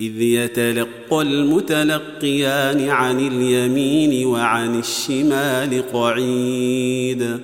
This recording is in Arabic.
إذ يتلقى المتلقيان عن اليمين وعن الشمال قعيد.